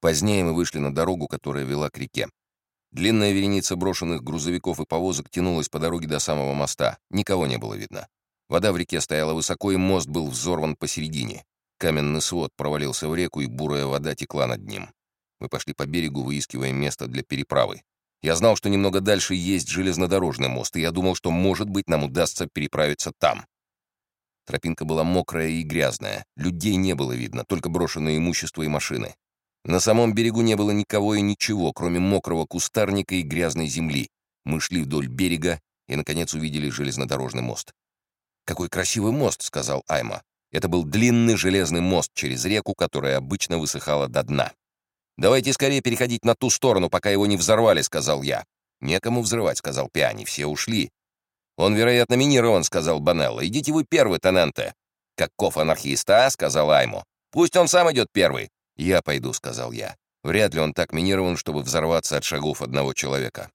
Позднее мы вышли на дорогу, которая вела к реке. Длинная вереница брошенных грузовиков и повозок тянулась по дороге до самого моста. Никого не было видно. Вода в реке стояла высоко, и мост был взорван посередине. Каменный свод провалился в реку, и бурая вода текла над ним. Мы пошли по берегу, выискивая место для переправы. Я знал, что немного дальше есть железнодорожный мост, и я думал, что, может быть, нам удастся переправиться там. Тропинка была мокрая и грязная. Людей не было видно, только брошенное имущество и машины. На самом берегу не было никого и ничего, кроме мокрого кустарника и грязной земли. Мы шли вдоль берега и, наконец, увидели железнодорожный мост. «Какой красивый мост!» — сказал Айма. Это был длинный железный мост через реку, которая обычно высыхала до дна. «Давайте скорее переходить на ту сторону, пока его не взорвали», — сказал я. «Некому взрывать», — сказал Пиани. «Все ушли». «Он, вероятно, минирован», — сказал Банелло. «Идите вы первый, Тененте». «Каков анархиста, а?» — сказал Айму. «Пусть он сам идет первый». «Я пойду», — сказал я. «Вряд ли он так минирован, чтобы взорваться от шагов одного человека».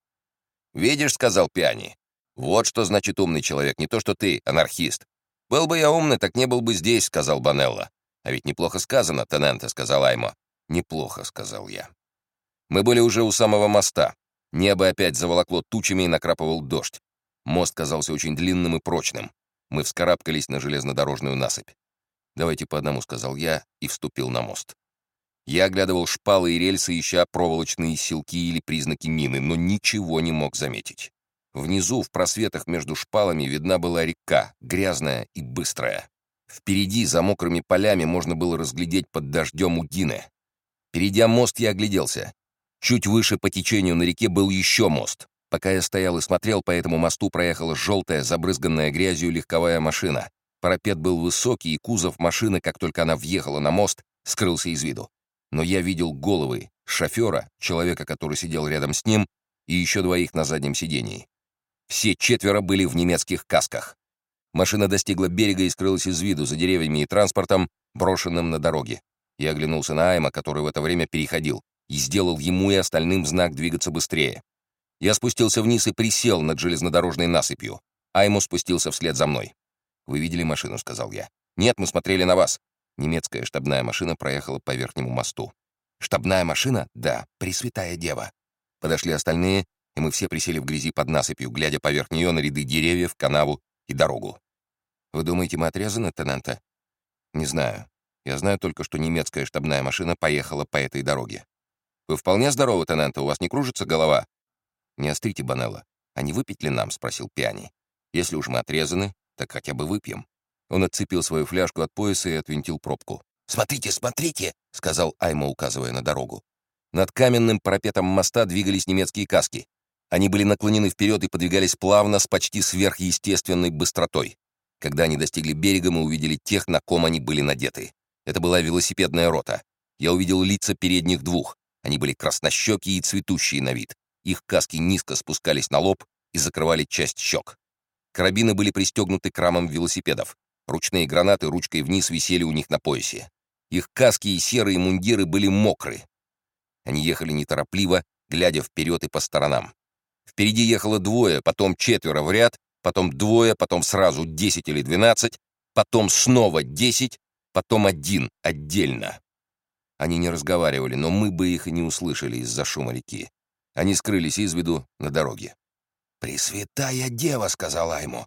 «Видишь», — сказал Пиани, — «вот что значит умный человек, не то что ты, анархист». «Был бы я умный, так не был бы здесь», — сказал Банелло. «А ведь неплохо сказано, Тененте», — сказал Аймо. «Неплохо», — сказал я. Мы были уже у самого моста. Небо опять заволокло тучами и накрапывал дождь. Мост казался очень длинным и прочным. Мы вскарабкались на железнодорожную насыпь. «Давайте по одному», — сказал я и вступил на мост. Я оглядывал шпалы и рельсы, ища проволочные силки или признаки мины, но ничего не мог заметить. Внизу, в просветах между шпалами, видна была река, грязная и быстрая. Впереди, за мокрыми полями, можно было разглядеть под дождем удины. Перейдя мост, я огляделся. Чуть выше по течению на реке был еще мост. Пока я стоял и смотрел, по этому мосту проехала желтая, забрызганная грязью легковая машина. Парапет был высокий, и кузов машины, как только она въехала на мост, скрылся из виду. Но я видел головы шофера, человека, который сидел рядом с ним, и еще двоих на заднем сидении. Все четверо были в немецких касках. Машина достигла берега и скрылась из виду за деревьями и транспортом, брошенным на дороге. Я оглянулся на Айма, который в это время переходил, и сделал ему и остальным знак двигаться быстрее. Я спустился вниз и присел над железнодорожной насыпью. Айму спустился вслед за мной. «Вы видели машину?» — сказал я. «Нет, мы смотрели на вас». Немецкая штабная машина проехала по верхнему мосту. «Штабная машина? Да, Пресвятая Дева». Подошли остальные, и мы все присели в грязи под насыпью, глядя поверх нее на ряды деревьев, канаву и дорогу. «Вы думаете, мы отрезаны, тенанта?» «Не знаю. Я знаю только, что немецкая штабная машина поехала по этой дороге. Вы вполне здоровы, тенанта, у вас не кружится голова?» «Не острите, Банелло. А не выпить ли нам?» — спросил Пиани. «Если уж мы отрезаны, так хотя бы выпьем». Он отцепил свою фляжку от пояса и отвинтил пробку. «Смотрите, смотрите!» — сказал Аймо, указывая на дорогу. Над каменным парапетом моста двигались немецкие каски. Они были наклонены вперед и подвигались плавно с почти сверхъестественной быстротой. Когда они достигли берега, мы увидели тех, на ком они были надеты. Это была велосипедная рота. Я увидел лица передних двух. Они были краснощекие и цветущие на вид. Их каски низко спускались на лоб и закрывали часть щек. Карабины были пристегнуты к рамам велосипедов. Ручные гранаты ручкой вниз висели у них на поясе. Их каски и серые мундиры были мокры. Они ехали неторопливо, глядя вперед и по сторонам. Впереди ехало двое, потом четверо в ряд, потом двое, потом сразу десять или двенадцать, потом снова десять, потом один отдельно. Они не разговаривали, но мы бы их и не услышали из-за шума реки. Они скрылись из виду на дороге. «Пресвятая дева!» — сказала ему.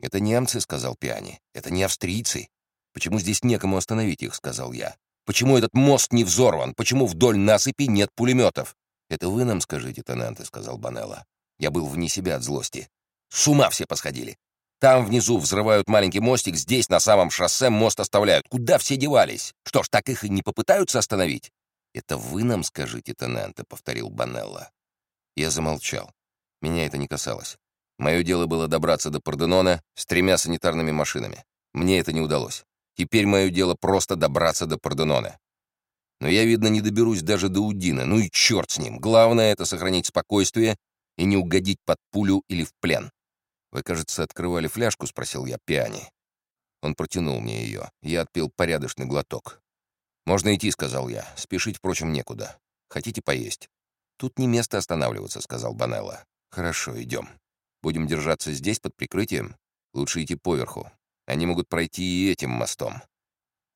«Это немцы», — сказал Пиани. «Это не австрийцы. Почему здесь некому остановить их?» — сказал я. «Почему этот мост не взорван? Почему вдоль насыпи нет пулеметов?» «Это вы нам скажите, тенанты», — сказал Банелло. Я был вне себя от злости. С ума все посходили. Там внизу взрывают маленький мостик, здесь, на самом шоссе, мост оставляют. Куда все девались? Что ж, так их и не попытаются остановить?» «Это вы нам скажите, тенанты», — повторил Банелло. Я замолчал. Меня это не касалось. Мое дело было добраться до Парденона с тремя санитарными машинами. Мне это не удалось. Теперь мое дело просто добраться до Парденона. Но я, видно, не доберусь даже до Удина. Ну и черт с ним. Главное — это сохранить спокойствие и не угодить под пулю или в плен. «Вы, кажется, открывали фляжку?» — спросил я Пиани. Он протянул мне ее. Я отпил порядочный глоток. «Можно идти», — сказал я. «Спешить, впрочем, некуда. Хотите поесть?» «Тут не место останавливаться», — сказал Банелло. «Хорошо, идем. Будем держаться здесь под прикрытием. Лучше идти поверху. Они могут пройти и этим мостом.